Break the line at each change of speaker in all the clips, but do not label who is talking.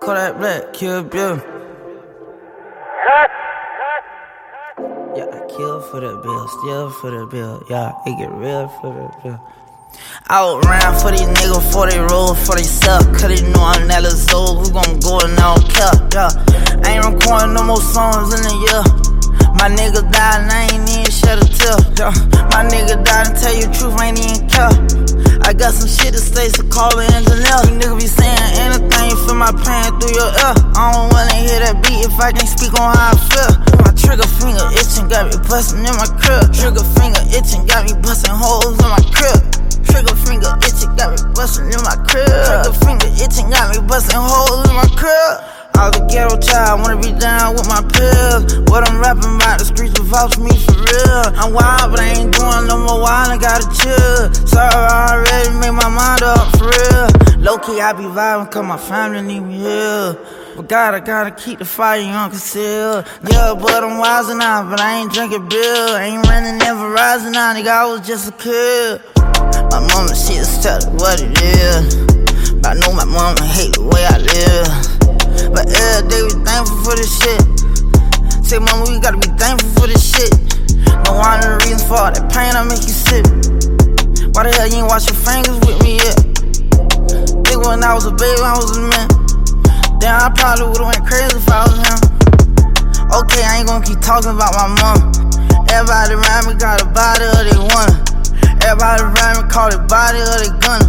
Kodak Black, Kill Bill. Yeah, I kill for the bill, steal for the bill. Yeah, it get real for the bill. I was around for these niggas before they roll for they suck. Cause they know I'm that little who gon' go and I don't care. Yeah, I ain't recording no more songs in a year. My nigga died and I ain't even shed a tear. Yeah, my nigga died and tell you the truth, I ain't even care. I got some shit to say, so call the engineer. You nigga be saying anything, feel my pain through your ear. I don't wanna hear that beat if I can't speak on how I feel. My trigger finger itching, got me bustin' in my crib. Trigger finger itching, got me bustin' holes in my crib. Trigger finger itching, got me bustin' in my crib. Trigger finger itching, got me bustin' holes in my crib. I was a ghetto child, wanna be down with my pills. What I'm rapping about, the streets will vouch me for real. I'm wild, but I ain't doing no more wild, I gotta chill. Sorry, Low key, I be vibing, cause my family need me here. But I gotta keep the fire on conceal. Yeah, but I'm wise now, but I ain't drinking beer. Ain't running never rising now, nigga, I was just a kid. My mama, she just tell her what it is. But I know my mama hate the way I live. But every day we thankful for this shit. Say, mama, we gotta be thankful for this shit. No one of the reasons for all that pain I make you sick. Why the hell you ain't wash your fingers with me yet? Was a baby, I was a man. Damn, I probably would've went crazy if I was him. Okay, I ain't gonna keep talking about my mom. Everybody around me got a body or they want Everybody around me call it body or they gunna.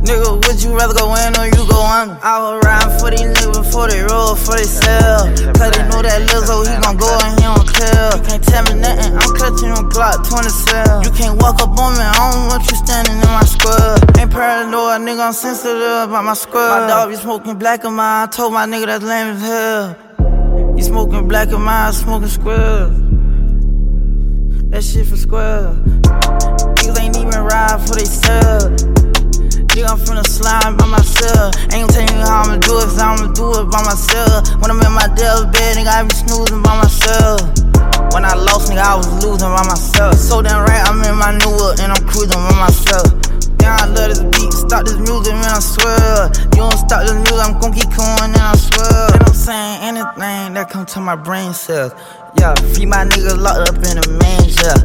Nigga, would you rather go in or you go under? I was riding for these niggas before they roll, before they sell. Cause they know that Lizzo, he gon' go and he don't care. You can't tell me nothing, I'm on Glock 27. You can't walk up on me, I don't want you standing in my square. Ain't paranoid, nigga, I'm sensitive about my square. My dog be smoking black and mine, I told my nigga that's lame as hell. You smoking black and mine, smoking squares. That shit for square. Niggas ain't even ride for they sell. Nigga, I'm finna slime by myself. Ain't gonna tell you how I'ma do it, cause I'ma do it by myself. When I'm in my devil's bed, nigga, I be snoozing by myself. When I lost, nigga, I was losing by myself. So damn right, I'm in my new world and I'm cruising by myself. Damn, I love this beat. Stop this music, man, I swear. You don't stop this music, I'm gon' keep going, and I swear. And I'm saying anything that come to my brain cells. Yeah, free my niggas locked up in a manger.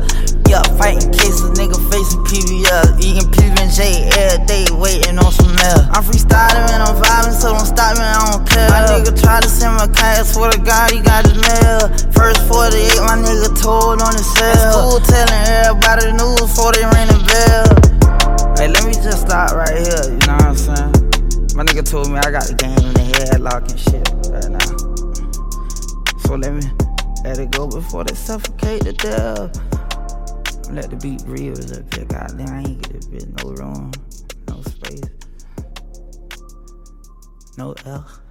Yeah, fighting cases, nigga facing PBL. Eating PB&J every day, waiting on some mail. I'm freestyling and I'm vibing, so don't stop me, I don't care. My nigga tried to send my cash, swear to God, he got his mail. First 48, my nigga told on his cell. At school telling everybody the news before they ring the bell. Hey, let me just stop right here, you know what I'm saying? My nigga told me I got the game in the headlock and shit right now. So let me let it go before they suffocate to death. Let the beat breathe a little bit. Goddamn, I ain't get this bit no room, no space, no L.